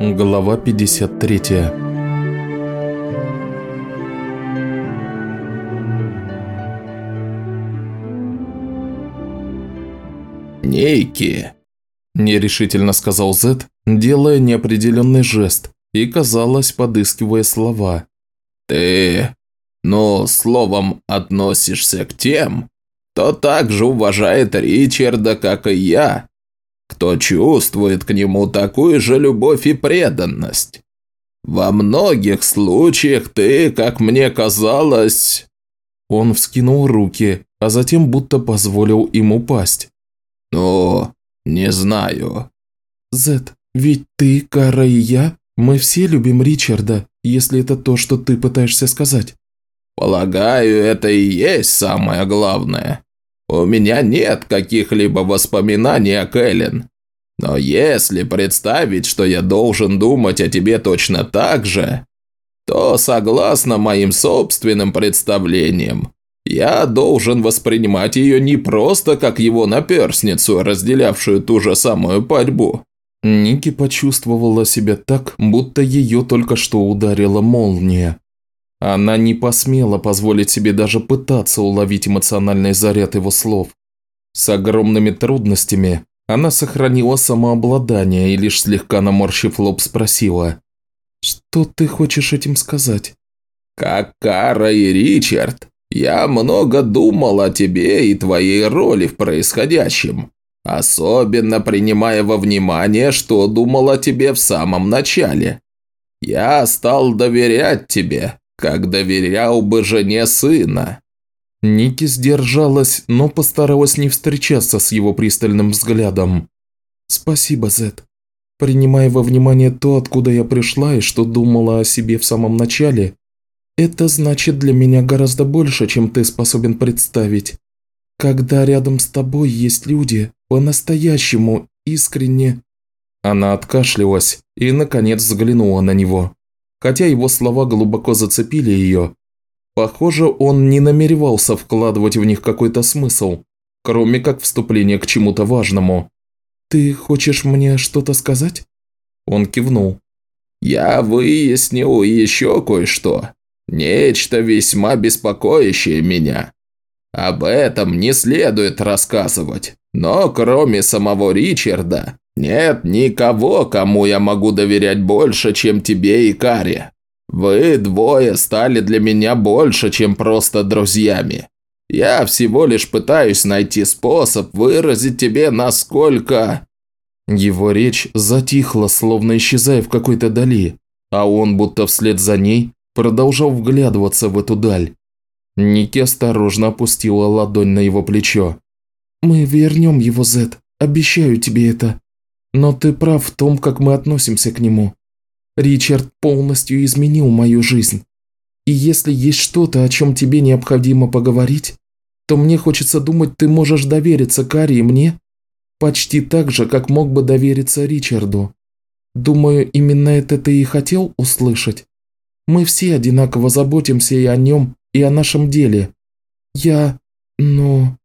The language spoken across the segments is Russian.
Глава 53 «Нейки», – нерешительно сказал Зет, делая неопределенный жест и, казалось, подыскивая слова. «Ты, ну, словом, относишься к тем, кто так же уважает Ричарда, как и я, кто чувствует к нему такую же любовь и преданность. Во многих случаях ты, как мне казалось...» Он вскинул руки, а затем будто позволил им упасть. «Ну, не знаю». «Зет, ведь ты, Кара и я, мы все любим Ричарда, если это то, что ты пытаешься сказать». «Полагаю, это и есть самое главное. У меня нет каких-либо воспоминаний о Кэлен. Но если представить, что я должен думать о тебе точно так же, то, согласно моим собственным представлениям, я должен воспринимать ее не просто как его наперсницу, разделявшую ту же самую пальбу. Ники почувствовала себя так, будто ее только что ударила молния. Она не посмела позволить себе даже пытаться уловить эмоциональный заряд его слов. С огромными трудностями она сохранила самообладание и лишь слегка наморщив лоб спросила. «Что ты хочешь этим сказать?» «Как Кара и Ричард, я много думал о тебе и твоей роли в происходящем, особенно принимая во внимание, что думал о тебе в самом начале. Я стал доверять тебе, как доверял бы жене сына». Ники сдержалась, но постаралась не встречаться с его пристальным взглядом. «Спасибо, Зет. Принимая во внимание то, откуда я пришла и что думала о себе в самом начале, это значит для меня гораздо больше, чем ты способен представить. Когда рядом с тобой есть люди, по-настоящему, искренне...» Она откашлялась и, наконец, взглянула на него. Хотя его слова глубоко зацепили ее, похоже, он не намеревался вкладывать в них какой-то смысл, кроме как вступление к чему-то важному. «Ты хочешь мне что-то сказать?» Он кивнул. «Я выяснил еще кое-что. Нечто весьма беспокоящее меня. Об этом не следует рассказывать, но кроме самого Ричарда, нет никого, кому я могу доверять больше, чем тебе и Каре. Вы двое стали для меня больше, чем просто друзьями. Я всего лишь пытаюсь найти способ выразить тебе, насколько...» Его речь затихла, словно исчезая в какой-то дали, а он, будто вслед за ней, продолжал вглядываться в эту даль. Ники осторожно опустила ладонь на его плечо. «Мы вернем его, Зет, обещаю тебе это. Но ты прав в том, как мы относимся к нему. Ричард полностью изменил мою жизнь. И если есть что-то, о чем тебе необходимо поговорить, то мне хочется думать, ты можешь довериться Карри и мне почти так же, как мог бы довериться Ричарду. Думаю, именно это ты и хотел услышать. Мы все одинаково заботимся и о нем, и о нашем деле. Я... ну...»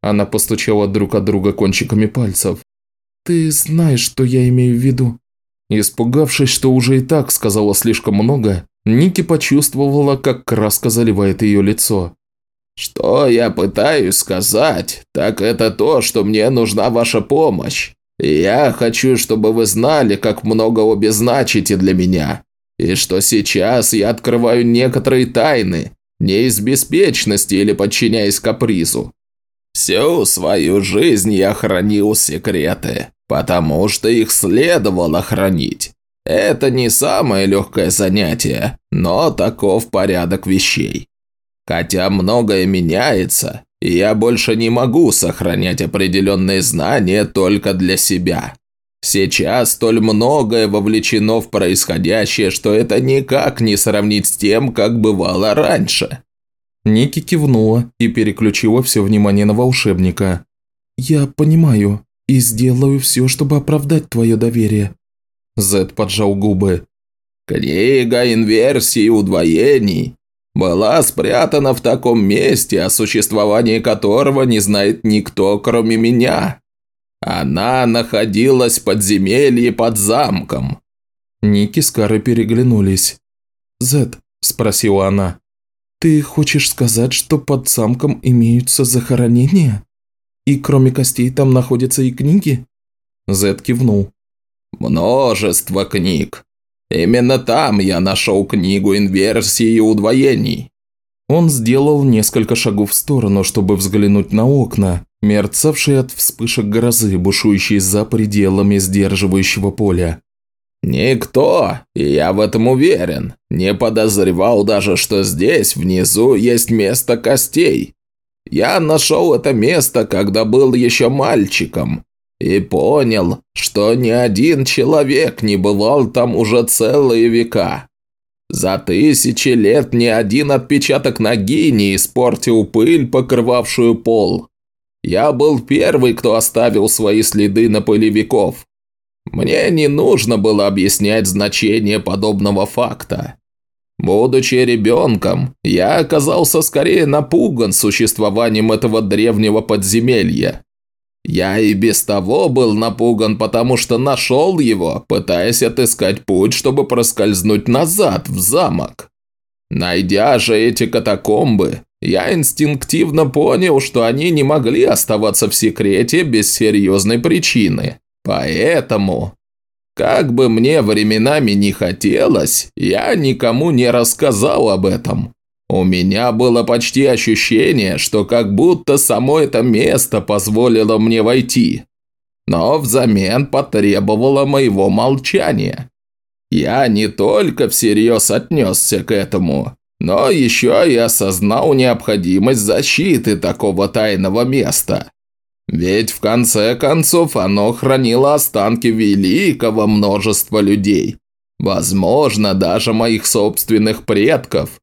Она постучала друг от друга кончиками пальцев. «Ты знаешь, что я имею в виду». Испугавшись, что уже и так сказала слишком много, Ники почувствовала, как краска заливает ее лицо. «Что я пытаюсь сказать, так это то, что мне нужна ваша помощь. я хочу, чтобы вы знали, как много обе значите для меня, и что сейчас я открываю некоторые тайны, не из беспечности или подчиняясь капризу. Всю свою жизнь я хранил секреты, потому что их следовало хранить. Это не самое легкое занятие, но таков порядок вещей. Хотя многое меняется, я больше не могу сохранять определенные знания только для себя. Сейчас столь многое вовлечено в происходящее, что это никак не сравнить с тем, как бывало раньше. Ники кивнула и переключила все внимание на волшебника. «Я понимаю и сделаю все, чтобы оправдать твое доверие». Зед поджал губы. «Книга инверсий и удвоений была спрятана в таком месте, о существовании которого не знает никто, кроме меня. Она находилась в подземелье под замком. Ники с Карой переглянулись. «Зет», – спросила она, – «ты хочешь сказать, что под замком имеются захоронения? И кроме костей там находятся и книги?» Зет кивнул. «Множество книг. Именно там я нашел книгу инверсии и удвоений». Он сделал несколько шагов в сторону, чтобы взглянуть на окна, мерцавшие от вспышек грозы, бушующие за пределами сдерживающего поля. Никто, и я в этом уверен, не подозревал даже, что здесь, внизу, есть место костей. Я нашел это место, когда был еще мальчиком, и понял, что ни один человек не бывал там уже целые века. За тысячи лет ни один отпечаток ноги не испортил пыль, покрывавшую пол. Я был первый, кто оставил свои следы на пылевиков. Мне не нужно было объяснять значение подобного факта. Будучи ребенком, я оказался скорее напуган существованием этого древнего подземелья. Я и без того был напуган, потому что нашел его, пытаясь отыскать путь, чтобы проскользнуть назад, в замок. Найдя же эти катакомбы, я инстинктивно понял, что они не могли оставаться в секрете без серьезной причины. Поэтому, как бы мне временами не хотелось, я никому не рассказал об этом. У меня было почти ощущение, что как будто само это место позволило мне войти, но взамен потребовало моего молчания. Я не только всерьез отнесся к этому, но еще и осознал необходимость защиты такого тайного места. Ведь в конце концов оно хранило останки великого множества людей. Возможно, даже моих собственных предков.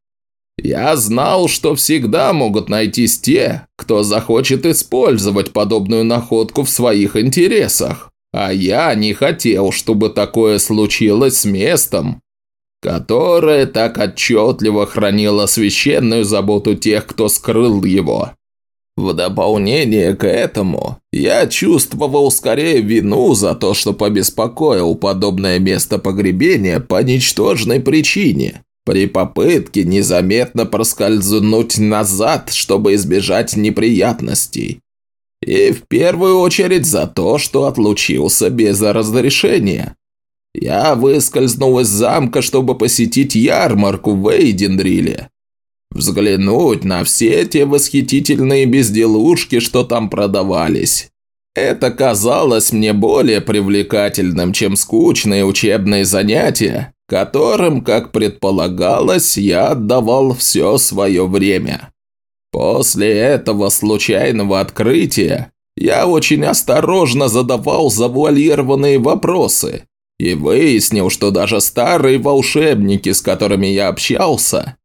Я знал, что всегда могут найтись те, кто захочет использовать подобную находку в своих интересах. А я не хотел, чтобы такое случилось с местом, которое так отчетливо хранило священную заботу тех, кто скрыл его. В дополнение к этому, я чувствовал скорее вину за то, что побеспокоил подобное место погребения по ничтожной причине, при попытке незаметно проскользнуть назад, чтобы избежать неприятностей. И в первую очередь за то, что отлучился без разрешения. Я выскользнул из замка, чтобы посетить ярмарку в Эйдендриле, Взглянуть на все те восхитительные безделушки, что там продавались. Это казалось мне более привлекательным, чем скучные учебные занятия, которым, как предполагалось, я отдавал все свое время. После этого случайного открытия я очень осторожно задавал завуалированные вопросы и выяснил, что даже старые волшебники, с которыми я общался,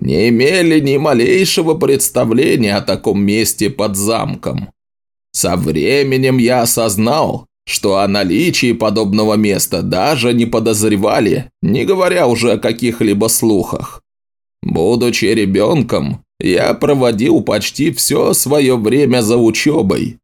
не имели ни малейшего представления о таком месте под замком. Со временем я осознал, что о наличии подобного места даже не подозревали, не говоря уже о каких-либо слухах. Будучи ребенком, я проводил почти все свое время за учебой.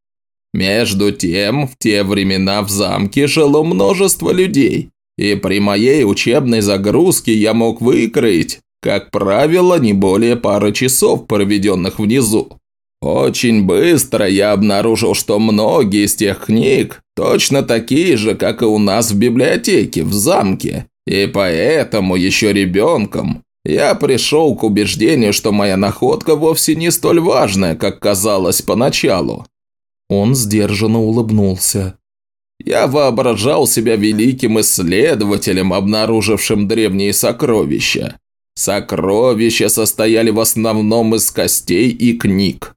Между тем, в те времена в замке жило множество людей, и при моей учебной загрузке я мог выкроить как правило, не более пары часов, проведенных внизу. Очень быстро я обнаружил, что многие из тех книг точно такие же, как и у нас в библиотеке, в замке. И поэтому еще ребенком я пришел к убеждению, что моя находка вовсе не столь важная, как казалось поначалу. Он сдержанно улыбнулся. Я воображал себя великим исследователем, обнаружившим древние сокровища. Сокровища состояли в основном из костей и книг.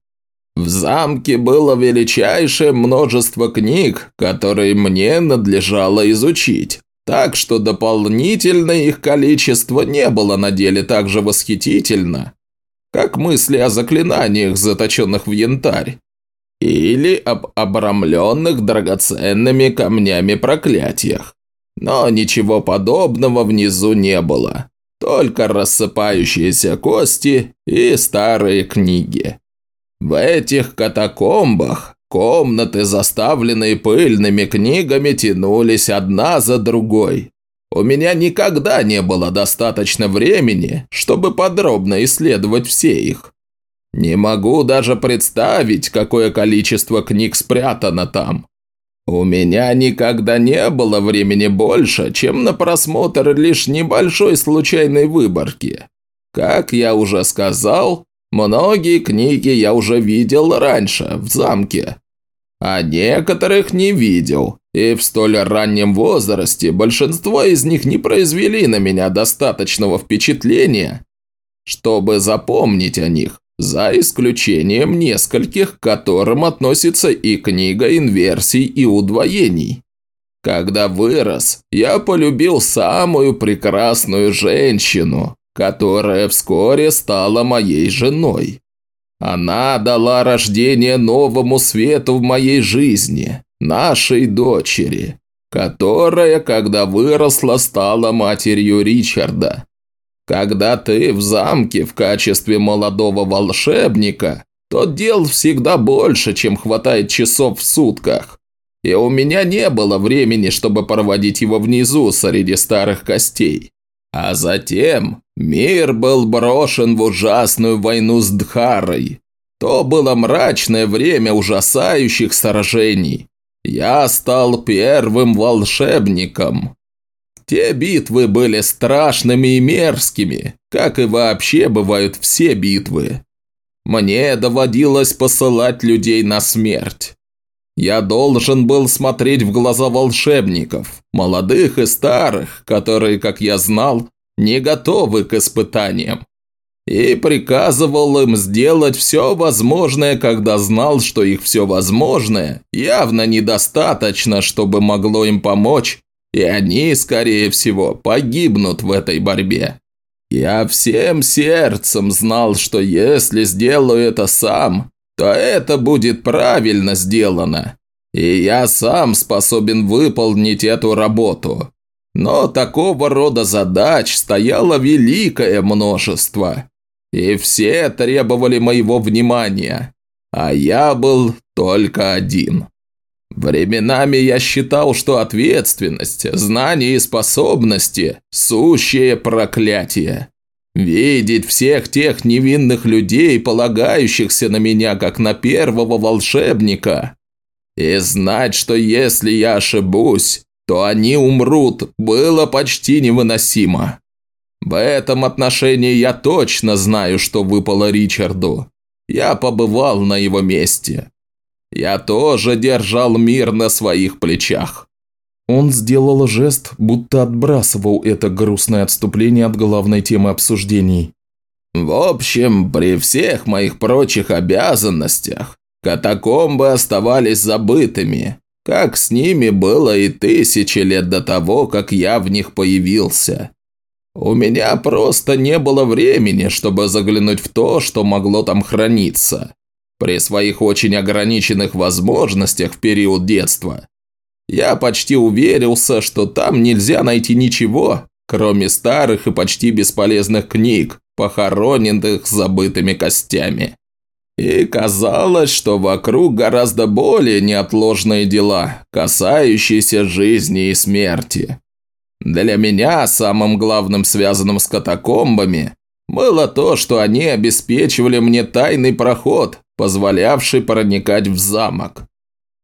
В замке было величайшее множество книг, которые мне надлежало изучить, так что дополнительное их количество не было на деле так же восхитительно, как мысли о заклинаниях, заточенных в янтарь, или об обрамленных драгоценными камнями проклятиях. Но ничего подобного внизу не было только рассыпающиеся кости и старые книги. В этих катакомбах комнаты, заставленные пыльными книгами, тянулись одна за другой. У меня никогда не было достаточно времени, чтобы подробно исследовать все их. Не могу даже представить, какое количество книг спрятано там. У меня никогда не было времени больше, чем на просмотр лишь небольшой случайной выборки. Как я уже сказал, многие книги я уже видел раньше, в замке. А некоторых не видел, и в столь раннем возрасте большинство из них не произвели на меня достаточного впечатления, чтобы запомнить о них за исключением нескольких, к которым относится и книга инверсий и удвоений. Когда вырос, я полюбил самую прекрасную женщину, которая вскоре стала моей женой. Она дала рождение новому свету в моей жизни, нашей дочери, которая, когда выросла, стала матерью Ричарда. Когда ты в замке в качестве молодого волшебника, то дел всегда больше, чем хватает часов в сутках. И у меня не было времени, чтобы проводить его внизу среди старых костей. А затем мир был брошен в ужасную войну с Дхарой. То было мрачное время ужасающих сражений. Я стал первым волшебником, те битвы были страшными и мерзкими, как и вообще бывают все битвы. Мне доводилось посылать людей на смерть. Я должен был смотреть в глаза волшебников, молодых и старых, которые, как я знал, не готовы к испытаниям. И приказывал им сделать все возможное, когда знал, что их все возможное явно недостаточно, чтобы могло им помочь и они, скорее всего, погибнут в этой борьбе. Я всем сердцем знал, что если сделаю это сам, то это будет правильно сделано, и я сам способен выполнить эту работу. Но такого рода задач стояло великое множество, и все требовали моего внимания, а я был только один. Временами я считал, что ответственность, знания и способности – сущее проклятие. Видеть всех тех невинных людей, полагающихся на меня как на первого волшебника, и знать, что если я ошибусь, то они умрут, было почти невыносимо. В этом отношении я точно знаю, что выпало Ричарду. Я побывал на его месте. Я тоже держал мир на своих плечах». Он сделал жест, будто отбрасывал это грустное отступление от главной темы обсуждений. «В общем, при всех моих прочих обязанностях, катакомбы оставались забытыми, как с ними было и тысячи лет до того, как я в них появился. У меня просто не было времени, чтобы заглянуть в то, что могло там храниться при своих очень ограниченных возможностях в период детства, я почти уверился, что там нельзя найти ничего, кроме старых и почти бесполезных книг, похороненных забытыми костями. И казалось, что вокруг гораздо более неотложные дела, касающиеся жизни и смерти. Для меня самым главным связанным с катакомбами было то, что они обеспечивали мне тайный проход, позволявший проникать в замок.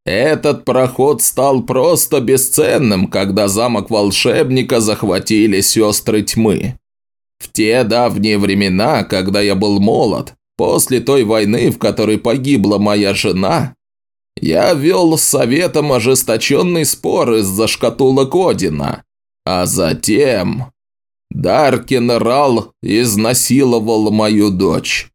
Этот проход стал просто бесценным, когда замок волшебника захватили сестры тьмы. В те давние времена, когда я был молод, после той войны, в которой погибла моя жена, я вел с советом ожесточенный спор из-за шкатулок Одина, а затем... Даркин Рал изнасиловал мою дочь.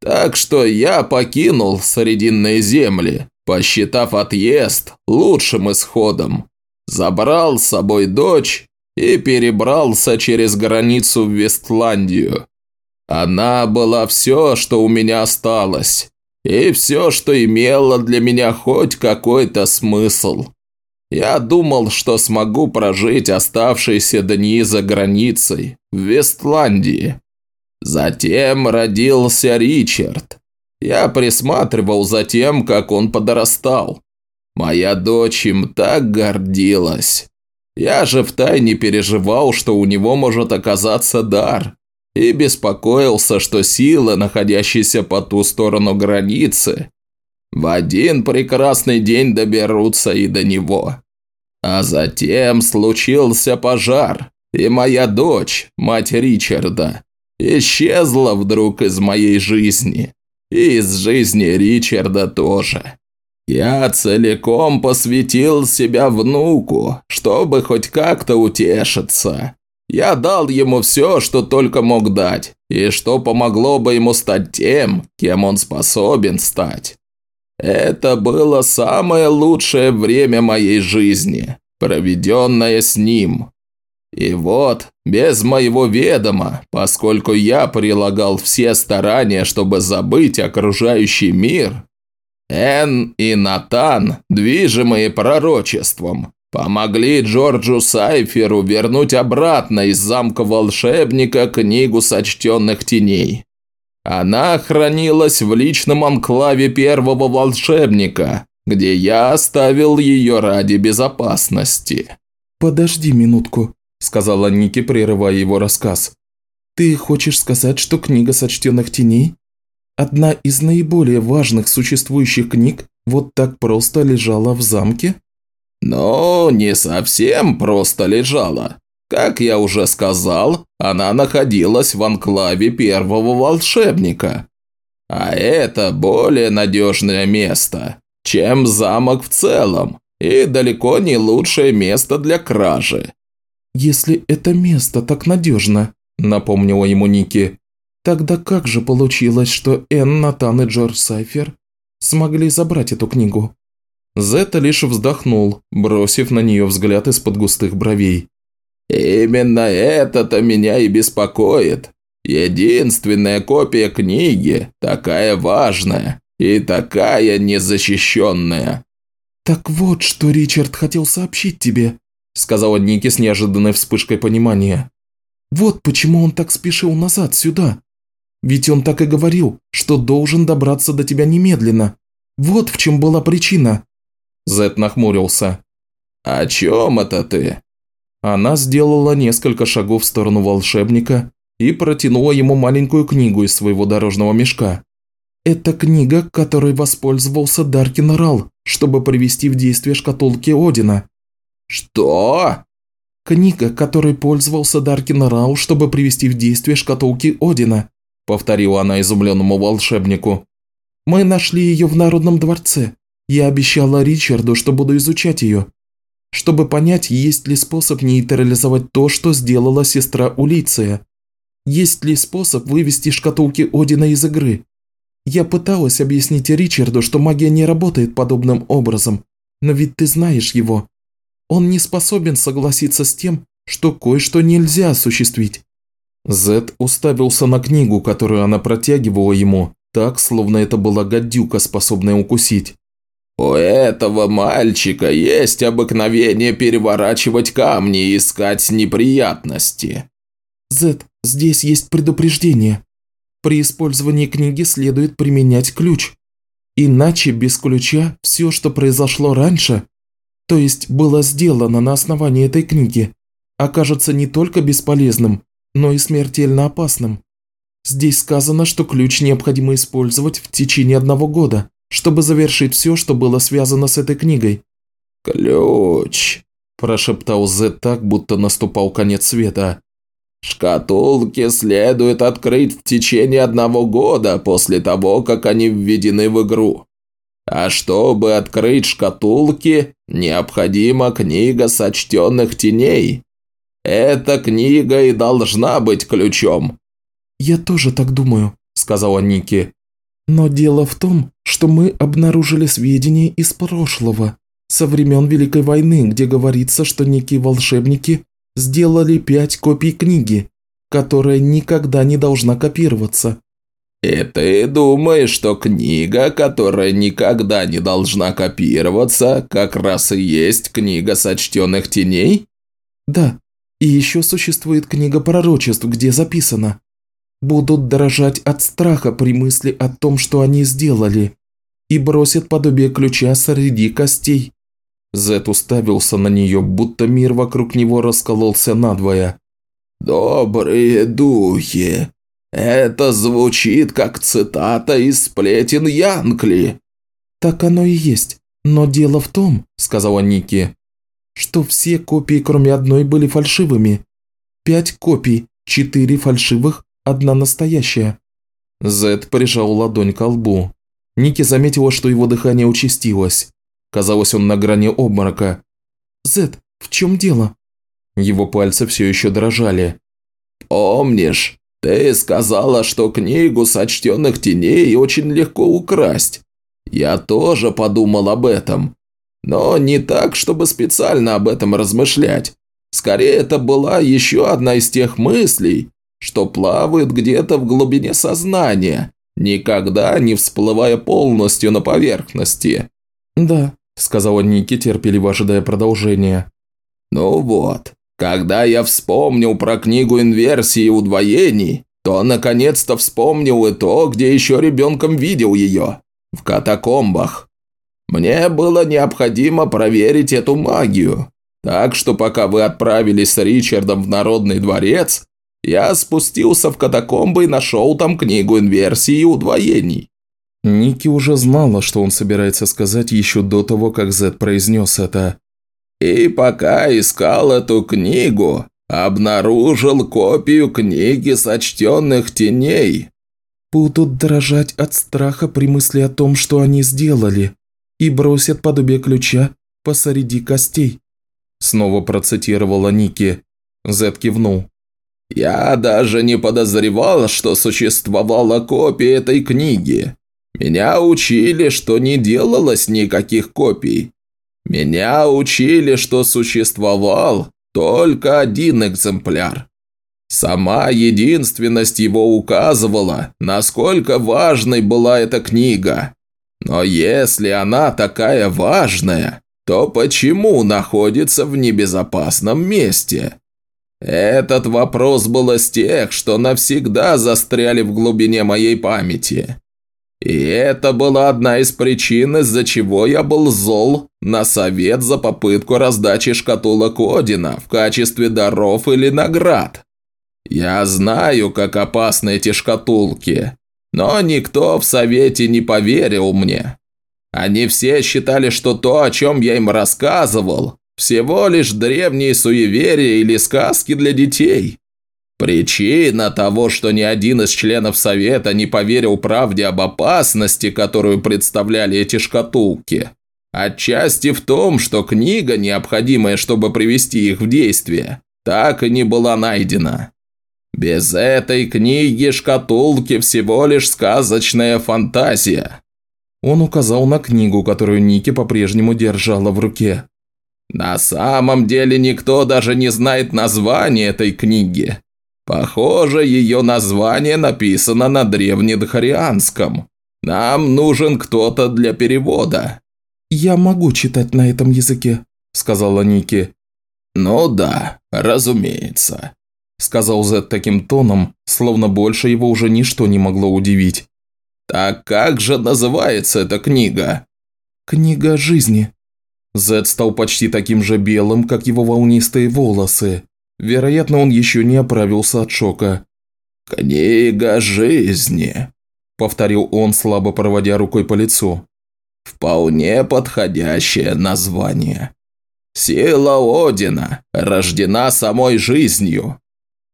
Так что я покинул Срединные земли, посчитав отъезд лучшим исходом. Забрал с собой дочь и перебрался через границу в Вестландию. Она была все, что у меня осталось, и все, что имело для меня хоть какой-то смысл. Я думал, что смогу прожить оставшиеся дни за границей, в Вестландии. Затем родился Ричард. Я присматривал за тем, как он подрастал. Моя дочь им так гордилась. Я же втайне переживал, что у него может оказаться дар, и беспокоился, что силы, находящиеся по ту сторону границы, в один прекрасный день доберутся и до него. А затем случился пожар, и моя дочь, мать Ричарда, исчезла вдруг из моей жизни. И из жизни Ричарда тоже. Я целиком посвятил себя внуку, чтобы хоть как-то утешиться. Я дал ему все, что только мог дать, и что помогло бы ему стать тем, кем он способен стать. Это было самое лучшее время моей жизни, проведенное с ним. И вот, без моего ведома, поскольку я прилагал все старания, чтобы забыть окружающий мир, Эн и Натан, движимые пророчеством, помогли Джорджу Сайферу вернуть обратно из замка волшебника книгу сочтенных теней. Она хранилась в личном анклаве первого волшебника, где я оставил ее ради безопасности. «Подожди минутку», – сказала Ники, прерывая его рассказ. «Ты хочешь сказать, что книга сочтенных теней – одна из наиболее важных существующих книг вот так просто лежала в замке?» «Но не совсем просто лежала. Как я уже сказал, она находилась в анклаве первого волшебника. А это более надежное место, чем замок в целом, и далеко не лучшее место для кражи. «Если это место так надежно», – напомнила ему Ники, – «тогда как же получилось, что Энн, Натан и Джордж Сайфер смогли забрать эту книгу?» Зета лишь вздохнул, бросив на нее взгляд из-под густых бровей. Именно это-то меня и беспокоит. Единственная копия книги, такая важная и такая незащищенная. «Так вот, что Ричард хотел сообщить тебе», сказала Ники с неожиданной вспышкой понимания. «Вот почему он так спешил назад, сюда. Ведь он так и говорил, что должен добраться до тебя немедленно. Вот в чем была причина». Зет нахмурился. «О чем это ты?» Она сделала несколько шагов в сторону волшебника и протянула ему маленькую книгу из своего дорожного мешка. «Это книга, которой воспользовался Даркин Рал, чтобы привести в действие шкатулки Одина». «Что?» «Книга, которой пользовался Даркин Рау, чтобы привести в действие шкатулки Одина», повторила она изумленному волшебнику. «Мы нашли ее в Народном дворце. Я обещала Ричарду, что буду изучать ее чтобы понять, есть ли способ нейтрализовать то, что сделала сестра Улиция. Есть ли способ вывести шкатулки Одина из игры. Я пыталась объяснить Ричарду, что магия не работает подобным образом, но ведь ты знаешь его. Он не способен согласиться с тем, что кое-что нельзя осуществить. Зед уставился на книгу, которую она протягивала ему, так, словно это была гадюка, способная укусить. «У этого мальчика есть обыкновение переворачивать камни и искать неприятности». «Зет, здесь есть предупреждение. При использовании книги следует применять ключ. Иначе без ключа все, что произошло раньше, то есть было сделано на основании этой книги, окажется не только бесполезным, но и смертельно опасным. Здесь сказано, что ключ необходимо использовать в течение одного года чтобы завершить все, что было связано с этой книгой». «Ключ», – прошептал Зет так, будто наступал конец света. «Шкатулки следует открыть в течение одного года после того, как они введены в игру. А чтобы открыть шкатулки, необходима книга сочтенных теней. Эта книга и должна быть ключом». «Я тоже так думаю», – сказала Ники. Но дело в том, что мы обнаружили сведения из прошлого, со времен Великой войны, где говорится, что некие волшебники сделали пять копий книги, которая никогда не должна копироваться. «И ты думаешь, что книга, которая никогда не должна копироваться, как раз и есть книга сочтенных теней?» «Да, и еще существует книга пророчеств, где записано будут дрожать от страха при мысли о том, что они сделали, и бросят подобие ключа среди костей. Зет уставился на нее, будто мир вокруг него раскололся надвое. «Добрые духи! Это звучит как цитата из сплетен Янкли!» «Так оно и есть. Но дело в том, – сказала Ники, – что все копии, кроме одной, были фальшивыми. Пять копий, четыре фальшивых, одна настоящая». Зет прижал ладонь к лбу. Ники заметила, что его дыхание участилось. Казалось, он на грани обморока. «Зет, в чем дело?» Его пальцы все еще дрожали. «Помнишь, ты сказала, что книгу сочтенных теней очень легко украсть. Я тоже подумал об этом. Но не так, чтобы специально об этом размышлять. Скорее, это была еще одна из тех мыслей, что плавают где-то в глубине сознания, никогда не всплывая полностью на поверхности. «Да», – сказала Ники, терпеливо ожидая продолжения. «Ну вот, когда я вспомнил про книгу инверсии и удвоений, то наконец-то вспомнил и то, где еще ребенком видел ее. В катакомбах. Мне было необходимо проверить эту магию. Так что пока вы отправились с Ричардом в Народный дворец, я спустился в катакомбы и нашел там книгу инверсии и удвоений. Ники уже знала, что он собирается сказать еще до того, как Зет произнес это. И пока искал эту книгу, обнаружил копию книги сочтенных теней. Будут дрожать от страха при мысли о том, что они сделали, и бросят подобие ключа посреди костей. Снова процитировала Ники. Зет кивнул. «Я даже не подозревал, что существовала копия этой книги. Меня учили, что не делалось никаких копий. Меня учили, что существовал только один экземпляр. Сама единственность его указывала, насколько важной была эта книга. Но если она такая важная, то почему находится в небезопасном месте? Этот вопрос был из тех, что навсегда застряли в глубине моей памяти. И это была одна из причин, из-за чего я был зол на совет за попытку раздачи шкатулок Одина в качестве даров или наград. Я знаю, как опасны эти шкатулки, но никто в совете не поверил мне. Они все считали, что то, о чем я им рассказывал, всего лишь древние суеверия или сказки для детей. Причина того, что ни один из членов Совета не поверил правде об опасности, которую представляли эти шкатулки, отчасти в том, что книга, необходимая, чтобы привести их в действие, так и не была найдена. Без этой книги шкатулки всего лишь сказочная фантазия. Он указал на книгу, которую Ники по-прежнему держала в руке. На самом деле никто даже не знает название этой книги. Похоже, ее название написано на древнедхарианском. Нам нужен кто-то для перевода». «Я могу читать на этом языке», – сказала Ники. «Ну да, разумеется», – сказал Зет таким тоном, словно больше его уже ничто не могло удивить. «Так как же называется эта книга?» «Книга жизни». Зет стал почти таким же белым, как его волнистые волосы. Вероятно, он еще не оправился от шока. «Книга жизни», – повторил он, слабо проводя рукой по лицу. «Вполне подходящее название. Сила Одина рождена самой жизнью.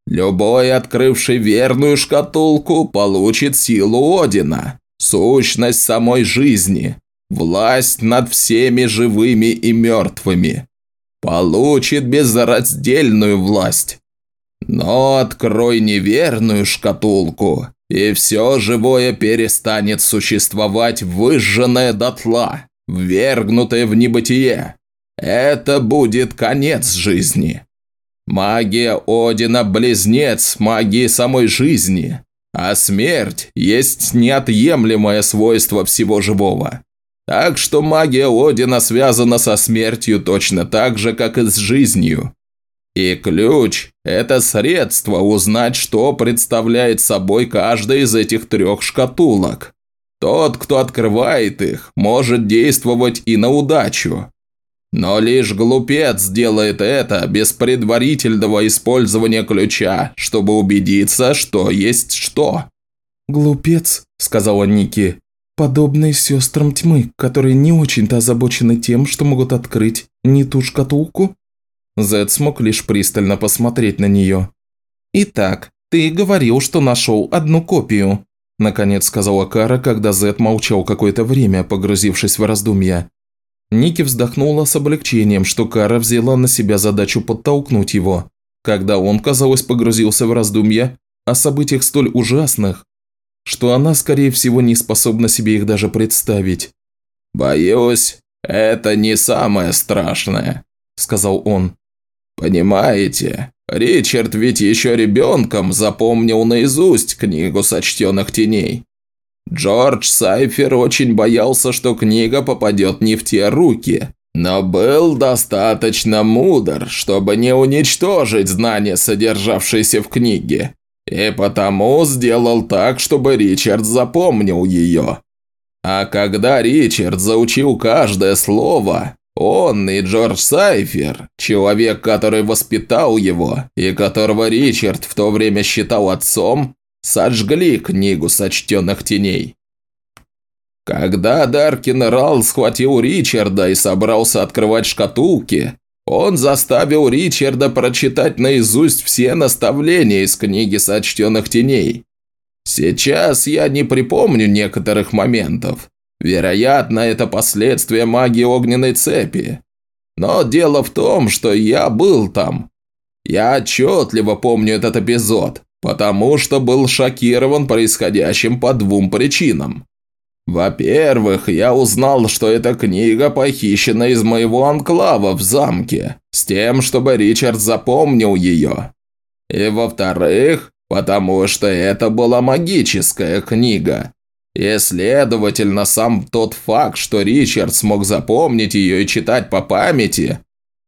Любой, открывший верную шкатулку, получит силу Одина, сущность самой жизни, власть над всеми живыми и мертвыми получит безраздельную власть. Но открой неверную шкатулку, и все живое перестанет существовать выжженное дотла, ввергнутое в небытие. Это будет конец жизни. Магия Одина – близнец магии самой жизни, а смерть есть неотъемлемое свойство всего живого. Так что магия Одина связана со смертью точно так же, как и с жизнью. И ключ – это средство узнать, что представляет собой каждая из этих трех шкатулок. Тот, кто открывает их, может действовать и на удачу. Но лишь глупец делает это без предварительного использования ключа, чтобы убедиться, что есть что». «Глупец», – сказала Ники, – «подобный сестрам тьмы, которые не очень-то озабочены тем, что могут открыть не ту шкатулку?» Зед смог лишь пристально посмотреть на нее. «Итак, ты говорил, что нашел одну копию», – наконец сказала Кара, когда Зед молчал какое-то время, погрузившись в раздумья. Ники вздохнула с облегчением, что Кара взяла на себя задачу подтолкнуть его, когда он, казалось, погрузился в раздумья о событиях столь ужасных, что она, скорее всего, не способна себе их даже представить. «Боюсь, это не самое страшное», – сказал он. «Понимаете, Ричард ведь еще ребенком запомнил наизусть книгу сочтенных теней. Джордж Сайфер очень боялся, что книга попадет не в те руки, но был достаточно мудр, чтобы не уничтожить знания, содержавшиеся в книге, и потому сделал так, чтобы Ричард запомнил ее. А когда Ричард заучил каждое слово, он и Джордж Сайфер, человек, который воспитал его, и которого Ричард в то время считал отцом, сожгли книгу сочтенных теней. Когда Даркин Рал схватил Ричарда и собрался открывать шкатулки, он заставил Ричарда прочитать наизусть все наставления из книги сочтенных теней. Сейчас я не припомню некоторых моментов. Вероятно, это последствия магии огненной цепи. Но дело в том, что я был там. Я отчетливо помню этот эпизод, потому что был шокирован происходящим по двум причинам. Во-первых, я узнал, что эта книга похищена из моего анклава в замке, с тем, чтобы Ричард запомнил ее. И во-вторых, потому что это была магическая книга. И, следовательно, сам тот факт, что Ричард смог запомнить ее и читать по памяти,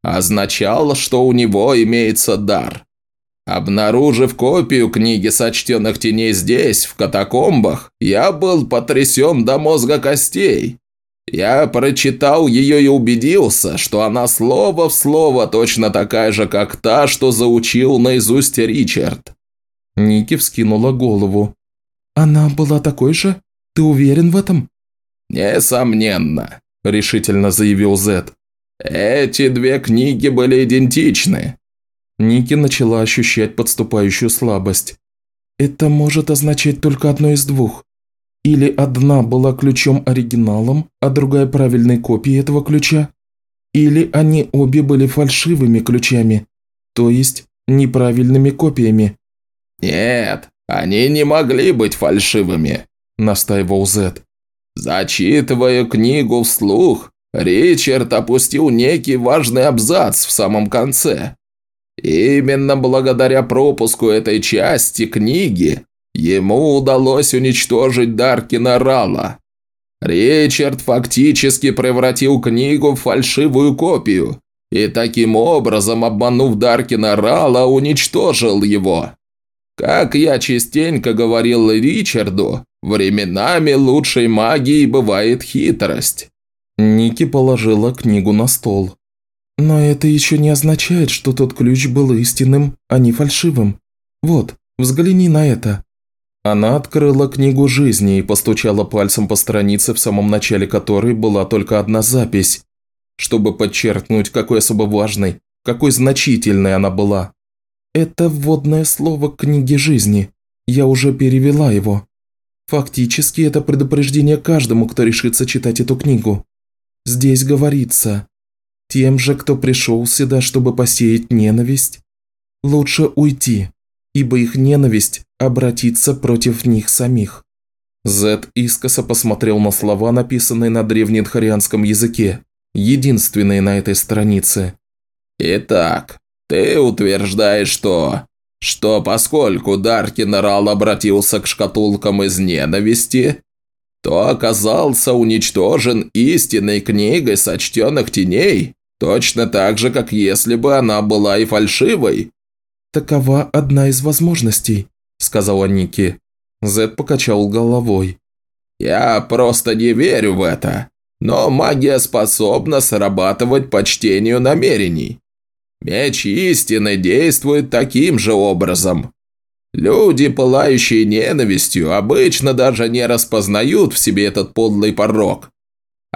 означал, что у него имеется дар. Обнаружив копию книги сочтенных теней здесь, в катакомбах, я был потрясен до мозга костей. Я прочитал ее и убедился, что она слово в слово точно такая же, как та, что заучил наизусть Ричард. Ники вскинула голову. «Она была такой же? Ты уверен в этом?» «Несомненно», – решительно заявил Зет. «Эти две книги были идентичны. Ники начала ощущать подступающую слабость. Это может означать только одно из двух. Или одна была ключом-оригиналом, а другая правильной копией этого ключа. Или они обе были фальшивыми ключами, то есть неправильными копиями. «Нет, они не могли быть фальшивыми», – настаивал Зет. «Зачитывая книгу вслух, Ричард опустил некий важный абзац в самом конце. Именно благодаря пропуску этой части книги ему удалось уничтожить Даркина Рала. Ричард фактически превратил книгу в фальшивую копию и таким образом, обманув Даркина Рала, уничтожил его. Как я частенько говорил Ричарду, временами лучшей магией бывает хитрость. Ники положила книгу на стол. Но это еще не означает, что тот ключ был истинным, а не фальшивым. Вот, взгляни на это». Она открыла книгу жизни и постучала пальцем по странице, в самом начале которой была только одна запись, чтобы подчеркнуть, какой особо важной, какой значительной она была. Это вводное слово к книге жизни. Я уже перевела его. Фактически это предупреждение каждому, кто решится читать эту книгу. Здесь говорится, тем же, кто пришел сюда, чтобы посеять ненависть, лучше уйти, ибо их ненависть обратится против них самих. Зед искоса посмотрел на слова, написанные на древнеинхарианском языке, единственные на этой странице. «Итак, ты утверждаешь, что... что поскольку Даркинерал обратился к шкатулкам из ненависти, то оказался уничтожен истинной книгой сочтенных теней, точно так же, как если бы она была и фальшивой». «Такова одна из возможностей», – сказала Ники. Зед покачал головой. «Я просто не верю в это. но магия способна срабатывать по чтению намерений. Меч истины действует таким же образом. Люди, пылающие ненавистью, обычно даже не распознают в себе этот подлый порог.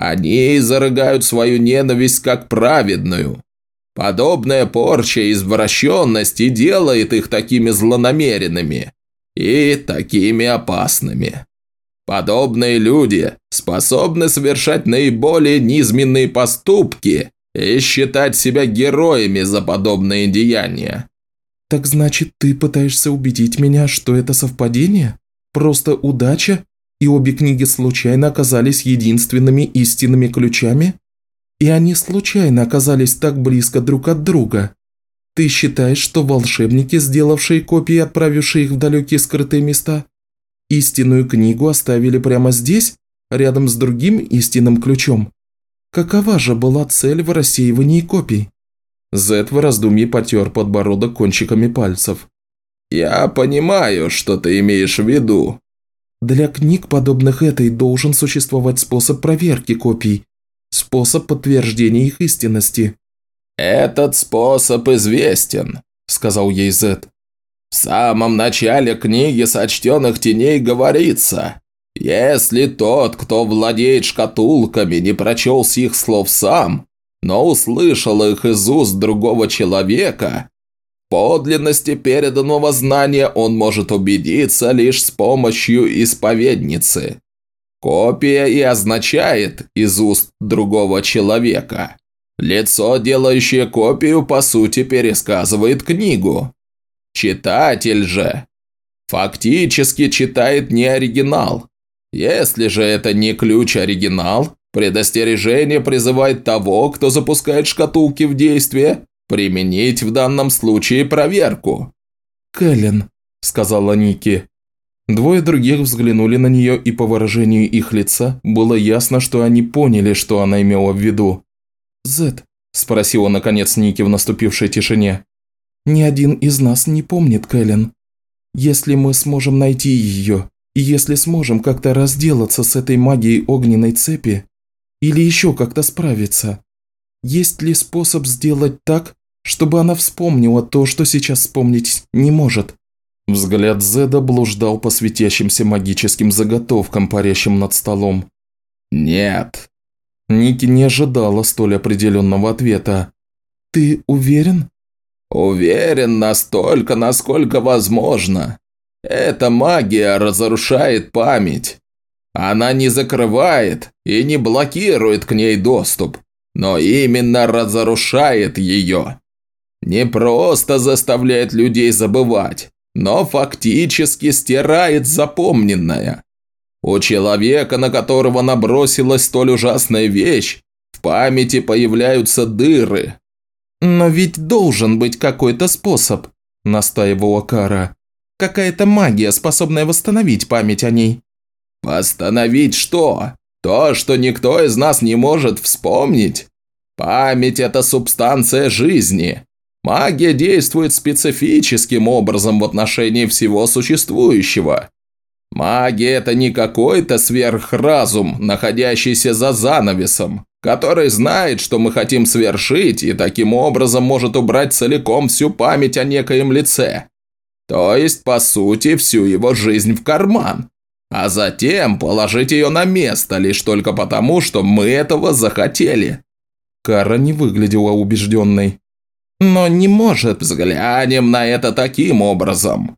Они зарыгают свою ненависть как праведную. Подобная порча и извращенность и делает их такими злонамеренными и такими опасными. Подобные люди способны совершать наиболее низменные поступки и считать себя героями за подобные деяния. «Так значит, ты пытаешься убедить меня, что это совпадение? Просто удача? И обе книги случайно оказались единственными истинными ключами? И они случайно оказались так близко друг от друга? Ты считаешь, что волшебники, сделавшие копии и отправившие их в далекие скрытые места, истинную книгу оставили прямо здесь, рядом с другим истинным ключом? Какова же была цель в рассеивании копий?» Зет в раздумье потер подбородок кончиками пальцев. «Я понимаю, что ты имеешь в виду». «Для книг, подобных этой, должен существовать способ проверки копий, способ подтверждения их истинности». «Этот способ известен», – сказал ей Зет. «В самом начале книги «Сочтенных теней» говорится, если тот, кто владеет шкатулками, не прочел сих слов сам, но услышал их из уст другого человека, подлинности переданного знания он может убедиться лишь с помощью исповедницы. Копия и означает из уст другого человека. Лицо, делающее копию, по сути пересказывает книгу. Читатель же фактически читает не оригинал. Если же это не ключ-оригинал, Предостережение призывает того, кто запускает шкатулки в действие, применить в данном случае проверку. «Кэлен», – сказала Ники. Двое других взглянули на нее, и по выражению их лица было ясно, что они поняли, что она имела в виду. «Зет», – спросила наконец Ники в наступившей тишине. «Ни один из нас не помнит Кэлен. Если мы сможем найти ее, и если сможем как-то разделаться с этой магией огненной цепи, или еще как-то справиться? Есть ли способ сделать так, чтобы она вспомнила то, что сейчас вспомнить не может? Взгляд Зеда блуждал по светящимся магическим заготовкам, парящим над столом. «Нет». Ники не ожидала столь определенного ответа. «Ты уверен?» «Уверен настолько, насколько возможно. Эта магия разрушает память. Она не закрывает и не блокирует к ней доступ, но именно разрушает ее. Не просто заставляет людей забывать, но фактически стирает запомненное. У человека, на которого набросилась столь ужасная вещь, в памяти появляются дыры. «Но ведь должен быть какой-то способ», – настаивала Кара. «Какая-то магия, способная восстановить память о ней». Восстановить что? То, что никто из нас не может вспомнить? Память – это субстанция жизни. Магия действует специфическим образом в отношении всего существующего. Магия – это не какой-то сверхразум, находящийся за занавесом, который знает, что мы хотим свершить, и таким образом может убрать целиком всю память о некоем лице. То есть, по сути, всю его жизнь в карман а затем положить ее на место лишь только потому, что мы этого захотели». Кара не выглядела убежденной. «Но не может, взглянем на это таким образом.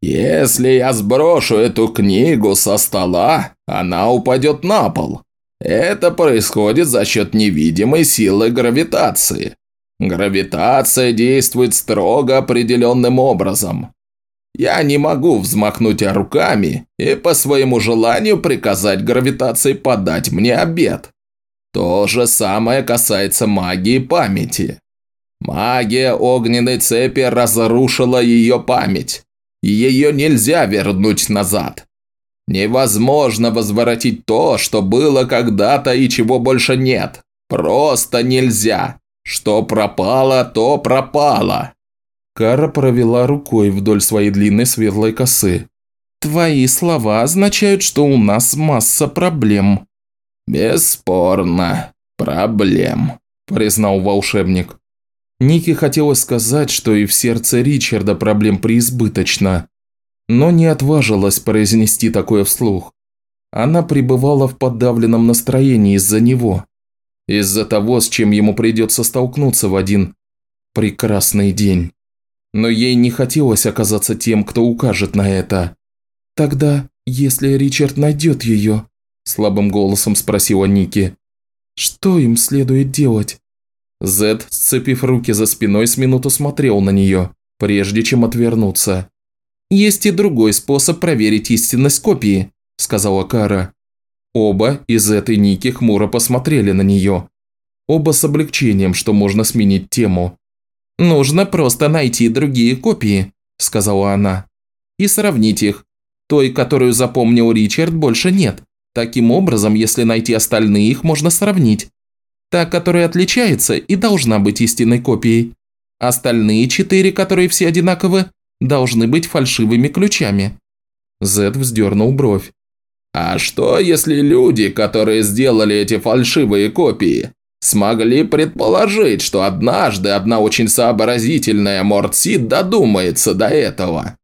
Если я сброшу эту книгу со стола, она упадет на пол. Это происходит за счет невидимой силы гравитации. Гравитация действует строго определенным образом. Я не могу взмахнуть руками и по своему желанию приказать гравитации подать мне обед. То же самое касается магии памяти. Магия огненной цепи разрушила ее память. Ее нельзя вернуть назад. Невозможно возвратить то, что было когда-то и чего больше нет. Просто нельзя. Что пропало, то пропало. Кара провела рукой вдоль своей длинной светлой косы. «Твои слова означают, что у нас масса проблем». «Бесспорно. Проблем», – признал волшебник. Нике хотелось сказать, что и в сердце Ричарда проблем преизбыточно, но не отважилась произнести такое вслух. Она пребывала в подавленном настроении из-за него, из-за того, с чем ему придется столкнуться в один прекрасный день. Но ей не хотелось оказаться тем, кто укажет на это. «Тогда, если Ричард найдет ее», – слабым голосом спросила Ники, – «что им следует делать?» Зед, сцепив руки за спиной, с минуту смотрел на нее, прежде чем отвернуться. «Есть и другой способ проверить истинность копии», – сказала Кара. Оба из этой Ники хмуро посмотрели на нее. Оба с облегчением, что можно сменить тему. «Нужно просто найти другие копии», – сказала она. «И сравнить их. Той, которую запомнил Ричард, больше нет. Таким образом, если найти остальные, их можно сравнить. Та, которая отличается, и должна быть истинной копией. Остальные четыре, которые все одинаковы, должны быть фальшивыми ключами». Зед вздернул бровь. «А что, если люди, которые сделали эти фальшивые копии, смогли предположить, что однажды одна очень сообразительная Мортсид додумается до этого.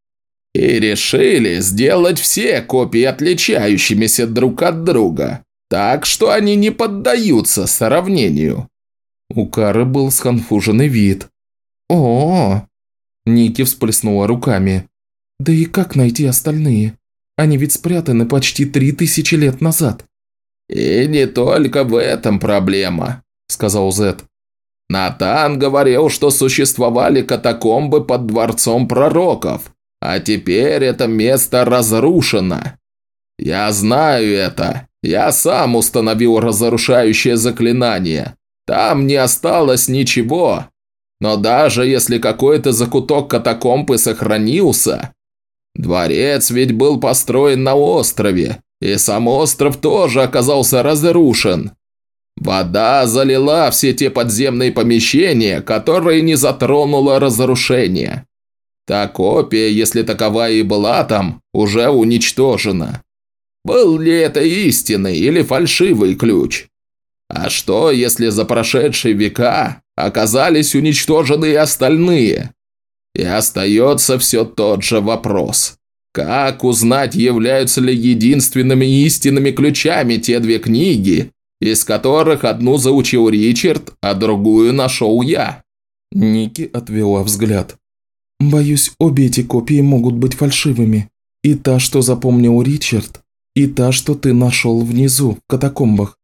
И решили сделать все копии отличающимися друг от друга, так что они не поддаются сравнению. У Кары был сконфуженный вид. о, -о, -о Ники всплеснула руками. «Да и как найти остальные? Они ведь спрятаны почти три тысячи лет назад». «И не только в этом проблема», – сказал Зет. «Натан говорил, что существовали катакомбы под дворцом пророков, а теперь это место разрушено. Я знаю это. Я сам установил разрушающее заклинание. Там не осталось ничего. Но даже если какой-то закуток катакомбы сохранился, дворец ведь был построен на острове, и сам остров тоже оказался разрушен. Вода залила все те подземные помещения, которые не затронуло разрушение. Та копия, если таковая и была там, уже уничтожена. Был ли это истинный или фальшивый ключ? А что, если за прошедшие века оказались уничтожены и остальные? И остается все тот же вопрос. Как узнать, являются ли единственными истинными ключами те две книги, из которых одну заучил Ричард, а другую нашел я?» Ники отвела взгляд. «Боюсь, обе эти копии могут быть фальшивыми. И та, что запомнил Ричард, и та, что ты нашел внизу, в катакомбах».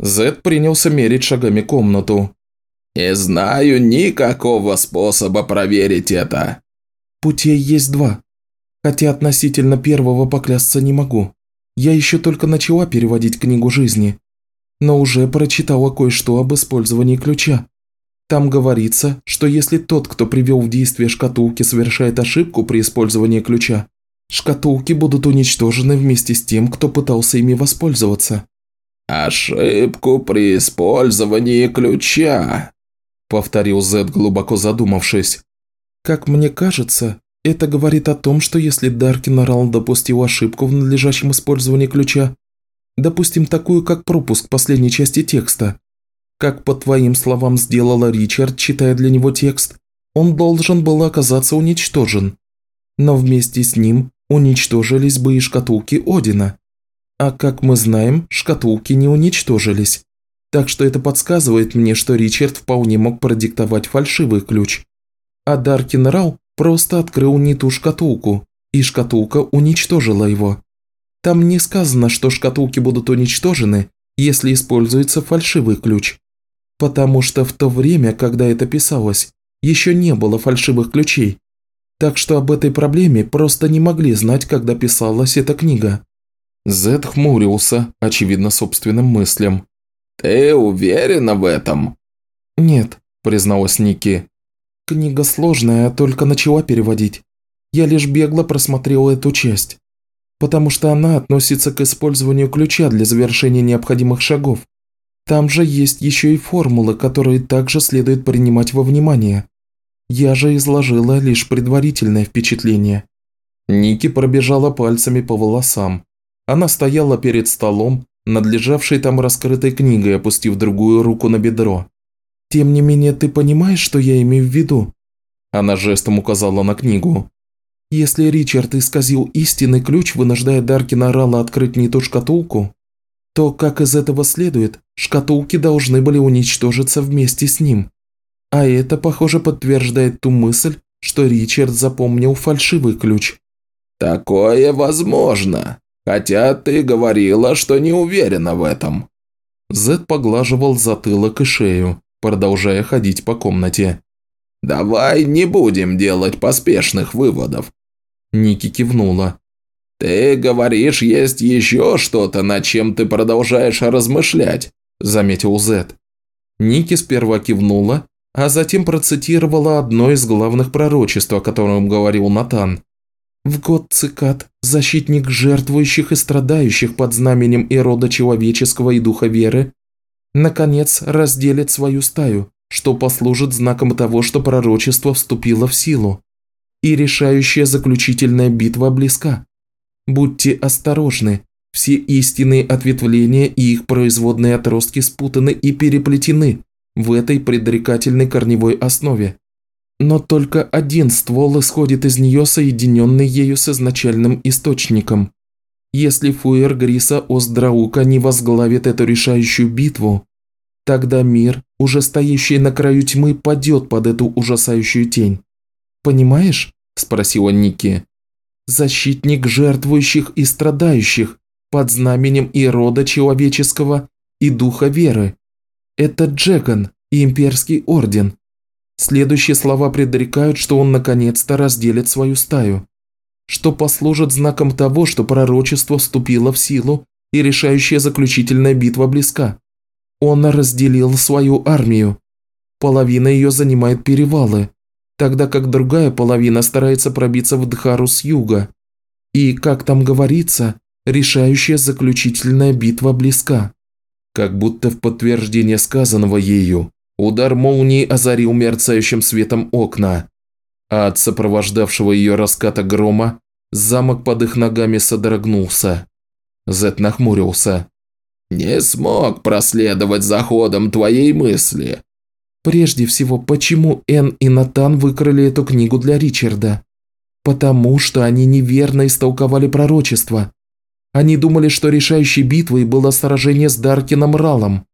Зед принялся мерить шагами комнату. «Не знаю никакого способа проверить это». «Путей есть два. Хотя относительно первого поклясться не могу. Я еще только начала переводить книгу жизни, но уже прочитала кое-что об использовании ключа. Там говорится, что если тот, кто привел в действие шкатулки, совершает ошибку при использовании ключа, шкатулки будут уничтожены вместе с тем, кто пытался ими воспользоваться. «Ошибку при использовании ключа», – повторил Зед, глубоко задумавшись. «Как мне кажется, это говорит о том, что если Даркин Рал допустил ошибку в надлежащем использовании ключа, Допустим, такую, как пропуск последней части текста. Как по твоим словам сделала Ричард, читая для него текст, он должен был оказаться уничтожен. Но вместе с ним уничтожились бы и шкатулки Одина. А как мы знаем, шкатулки не уничтожились. Так что это подсказывает мне, что Ричард вполне мог продиктовать фальшивый ключ. А Даркин Рау просто открыл не ту шкатулку, и шкатулка уничтожила его. Там не сказано, что шкатулки будут уничтожены, если используется фальшивый ключ. Потому что в то время, когда это писалось, еще не было фальшивых ключей. Так что об этой проблеме просто не могли знать, когда писалась эта книга. Зед хмурился, очевидно, собственным мыслям. «Ты уверена в этом?» «Нет», – призналась Ники. «Книга сложная, только начала переводить. Я лишь бегло просмотрела эту часть потому что она относится к использованию ключа для завершения необходимых шагов. Там же есть еще и формулы, которые также следует принимать во внимание. Я же изложила лишь предварительное впечатление. Ники пробежала пальцами по волосам. Она стояла перед столом, над лежавшей там раскрытой книгой, опустив другую руку на бедро. «Тем не менее, ты понимаешь, что я имею в виду?» Она жестом указала на книгу. «Если Ричард исказил истинный ключ, вынуждая Даркина Рала открыть не ту шкатулку, то, как из этого следует, шкатулки должны были уничтожиться вместе с ним. А это, похоже, подтверждает ту мысль, что Ричард запомнил фальшивый ключ. «Такое возможно, хотя ты говорила, что не уверена в этом». Зед поглаживал затылок и шею, продолжая ходить по комнате. «Давай не будем делать поспешных выводов». Ники кивнула. «Ты говоришь, есть еще что-то, над чем ты продолжаешь размышлять», – заметил Зед. Ники сперва кивнула, а затем процитировала одно из главных пророчеств, о котором говорил Натан. «В год цикад защитник жертвующих и страдающих под знаменем и рода человеческого и духа веры, наконец разделит свою стаю, что послужит знаком того, что пророчество вступило в силу, и решающая заключительная битва близка. Будьте осторожны, все истинные ответвления и их производные отростки спутаны и переплетены, в этой предрекательной корневой основе. Но только один ствол исходит из нее, соединенный ею с изначальным источником. Если Фуэр Гриса Осдраука не возглавит эту решающую битву, тогда мир, уже стоящий на краю тьмы, падет под эту ужасающую тень. «Понимаешь?» – спросила Ники. «Защитник жертвующих и страдающих под знаменем и рода человеческого, и духа веры. Это Джеган и Имперский Орден. Следующие слова предрекают, что он наконец-то разделит свою стаю, что послужит знаком того, что пророчество вступило в силу и решающая заключительная битва близка. Он разделил свою армию. Половина ее занимает перевалы, тогда как другая половина старается пробиться в Дхару с юга. И, как там говорится, решающая заключительная битва близка. Как будто в подтверждение сказанного ею, удар молнии озарил мерцающим светом окна, а от сопровождавшего ее раската грома замок под их ногами содрогнулся. Зет нахмурился. «Не смог проследовать за ходом твоей мысли». «Прежде всего, почему Энн и Натан выкрали эту книгу для Ричарда?» «Потому что они неверно истолковали пророчество. Они думали, что решающей битвой было сражение с Даркином Ралом.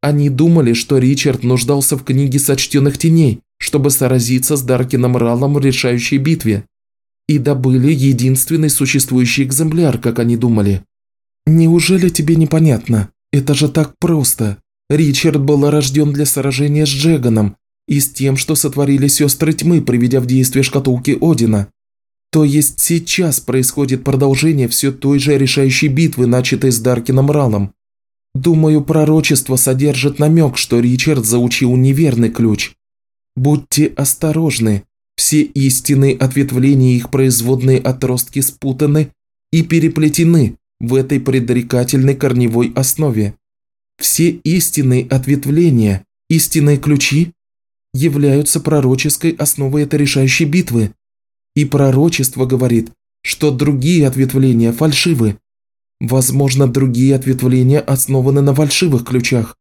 Они думали, что Ричард нуждался в книге сочтенных теней, чтобы сразиться с Даркином Ралом в решающей битве. И добыли единственный существующий экземпляр, как они думали. Неужели тебе непонятно? Это же так просто. Ричард был рожден для сражения с Джеганом и с тем, что сотворили сестры тьмы, приведя в действие шкатулки Одина. То есть сейчас происходит продолжение все той же решающей битвы, начатой с Даркином Ралом. Думаю, пророчество содержит намек, что Ричард заучил неверный ключ. Будьте осторожны, все истинные ответвления их производные отростки спутаны и переплетены в этой предрекательной корневой основе. Все истинные ответвления, истинные ключи являются пророческой основой этой решающей битвы. И пророчество говорит, что другие ответвления фальшивы. Возможно, другие ответвления основаны на фальшивых ключах.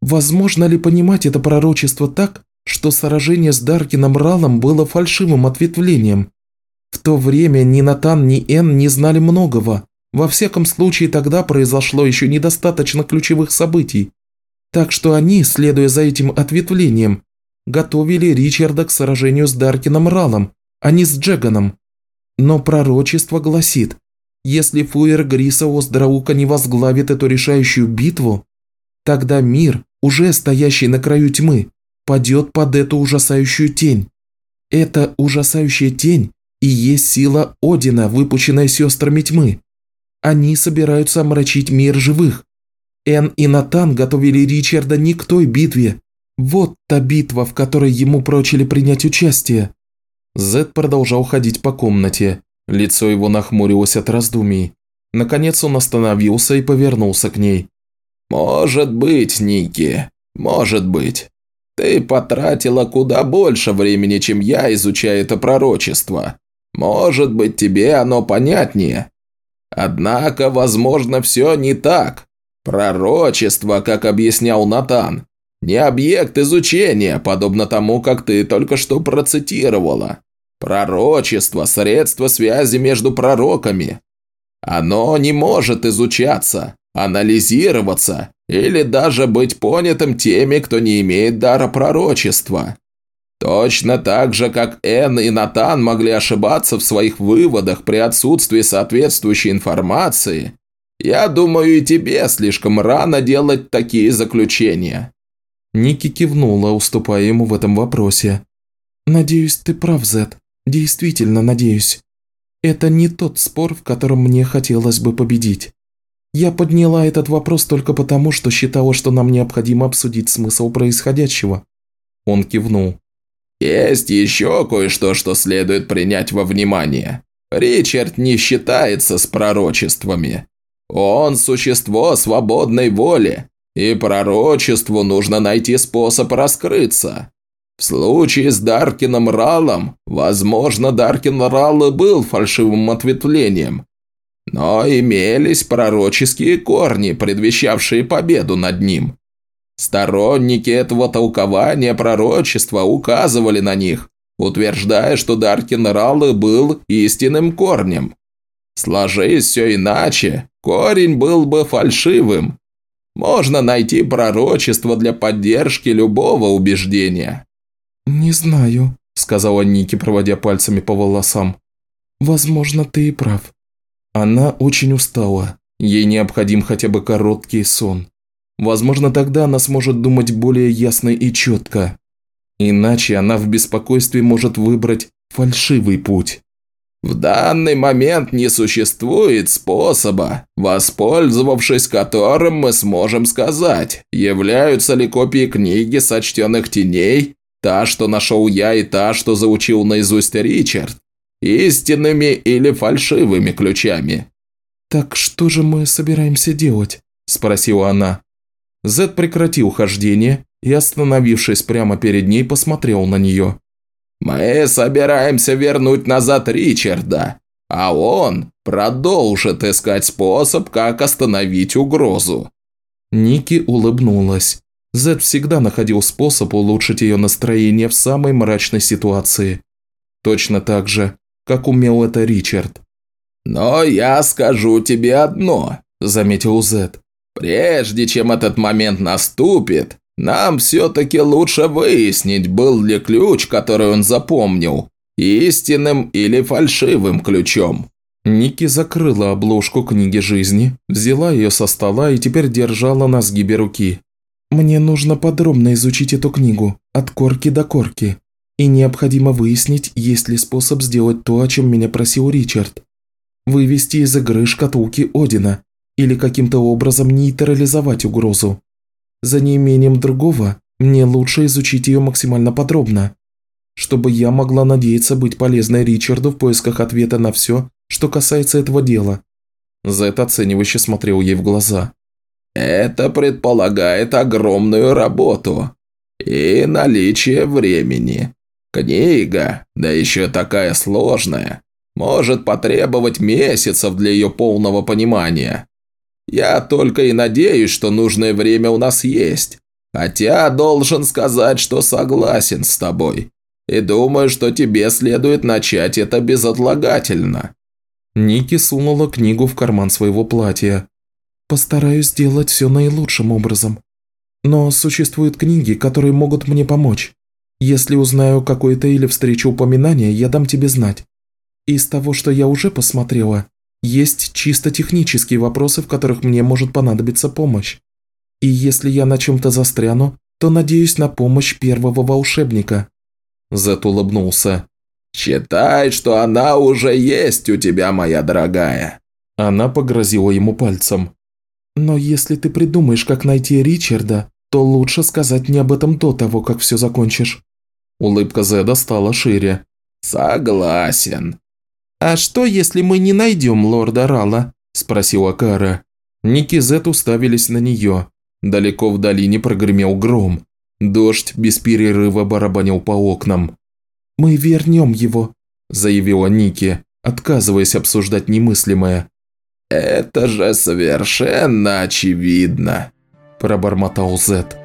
Возможно ли понимать это пророчество так, что сражение с Даркином Ралом было фальшивым ответвлением? В то время ни Натан, ни Эн не знали многого. Во всяком случае, тогда произошло еще недостаточно ключевых событий. Так что они, следуя за этим ответвлением, готовили Ричарда к сражению с Даркином Ралом, а не с Джеганом. Но пророчество гласит, если Фуэр Гриса Оздаука не возглавит эту решающую битву, тогда мир, уже стоящий на краю тьмы, падет под эту ужасающую тень. Эта ужасающая тень и есть сила Одина, выпущенная сестрами тьмы. Они собираются омрачить мир живых. Эн и Натан готовили Ричарда не к той битве. Вот та битва, в которой ему прочили принять участие. Зед продолжал ходить по комнате. Лицо его нахмурилось от раздумий. Наконец он остановился и повернулся к ней. «Может быть, Ники, может быть. Ты потратила куда больше времени, чем я, изучая это пророчество. Может быть, тебе оно понятнее. Однако, возможно, все не так. Пророчество, как объяснял Натан, не объект изучения, подобно тому, как ты только что процитировала. Пророчество – средство связи между пророками. Оно не может изучаться, анализироваться или даже быть понятым теми, кто не имеет дара пророчества. Точно так же, как Эн и Натан могли ошибаться в своих выводах при отсутствии соответствующей информации, я думаю, и тебе слишком рано делать такие заключения». Ники кивнула, уступая ему в этом вопросе. «Надеюсь, ты прав, Зет. Действительно надеюсь. Это не тот спор, в котором мне хотелось бы победить. Я подняла этот вопрос только потому, что считала, что нам необходимо обсудить смысл происходящего». Он кивнул. «Есть еще кое-что, что следует принять во внимание. Ричард не считается с пророчествами. Он – существо свободной воли, и пророчеству нужно найти способ раскрыться. В случае с Даркином Ралом, возможно, Даркин Рал и был фальшивым ответвлением, но имелись пророческие корни, предвещавшие победу над ним. Сторонники этого толкования пророчества указывали на них, утверждая, что Даркин Рал был истинным корнем. Сложись все иначе, корень был бы фальшивым. Можно найти пророчество для поддержки любого убеждения. «Не знаю», – сказала Ники, проводя пальцами по волосам. «Возможно, ты и прав». Она очень устала. Ей необходим хотя бы короткий сон. Возможно, тогда она сможет думать более ясно и четко. Иначе она в беспокойстве может выбрать фальшивый путь. В данный момент не существует способа, воспользовавшись которым мы сможем сказать, являются ли копии книги сочтенных теней, та, что нашел я и та, что заучил наизусть Ричард, истинными или фальшивыми ключами. «Так что же мы собираемся делать?» – спросила она. Зед прекратил хождение и, остановившись прямо перед ней, посмотрел на нее. Мы собираемся вернуть назад Ричарда, а он продолжит искать способ, как остановить угрозу». Ники улыбнулась. Зед всегда находил способ улучшить ее настроение в самой мрачной ситуации. Точно так же, как умел это Ричард. «Но я скажу тебе одно», – заметил Зед. «Прежде чем этот момент наступит, нам все-таки лучше выяснить, был ли ключ, который он запомнил, истинным или фальшивым ключом. Ники закрыла обложку книги жизни, взяла ее со стола и теперь держала на сгибе руки. «Мне нужно подробно изучить эту книгу, от корки до корки. И необходимо выяснить, есть ли способ сделать то, о чем меня просил Ричард. Вывести из игры шкатулки Одина или каким-то образом нейтрализовать угрозу. За неимением другого, мне лучше изучить ее максимально подробно, чтобы я могла надеяться быть полезной Ричарду в поисках ответа на все, что касается этого дела». Зет оценивающе смотрел ей в глаза. «Это предполагает огромную работу и наличие времени. Книга, да еще такая сложная, может потребовать месяцев для ее полного понимания. Я только и надеюсь, что нужное время у нас есть. Хотя должен сказать, что согласен с тобой. И думаю, что тебе следует начать это безотлагательно». Ники сунула книгу в карман своего платья. «Постараюсь сделать все наилучшим образом. Но существуют книги, которые могут мне помочь. Если узнаю какое-то или встречу упоминание, я дам тебе знать. Из того, что я уже посмотрела, есть чисто технические вопросы, в которых мне может понадобиться помощь. И если я на чем-то застряну, то надеюсь на помощь первого волшебника». Зет улыбнулся. «Считай, что она уже есть у тебя, моя дорогая». Она погрозила ему пальцем. «Но если ты придумаешь, как найти Ричарда, то лучше сказать мне об этом до того, как все закончишь». Улыбка Зеда стала шире. «Согласен. «А что, если мы не найдем лорда Рала?» – спросила Кара. Ники Зет уставились на нее. Далеко в долине прогремел гром. Дождь без перерыва барабанил по окнам. «Мы вернем его», – заявила Ники, отказываясь обсуждать немыслимое. Это же совершенно очевидно», – пробормотал Зет.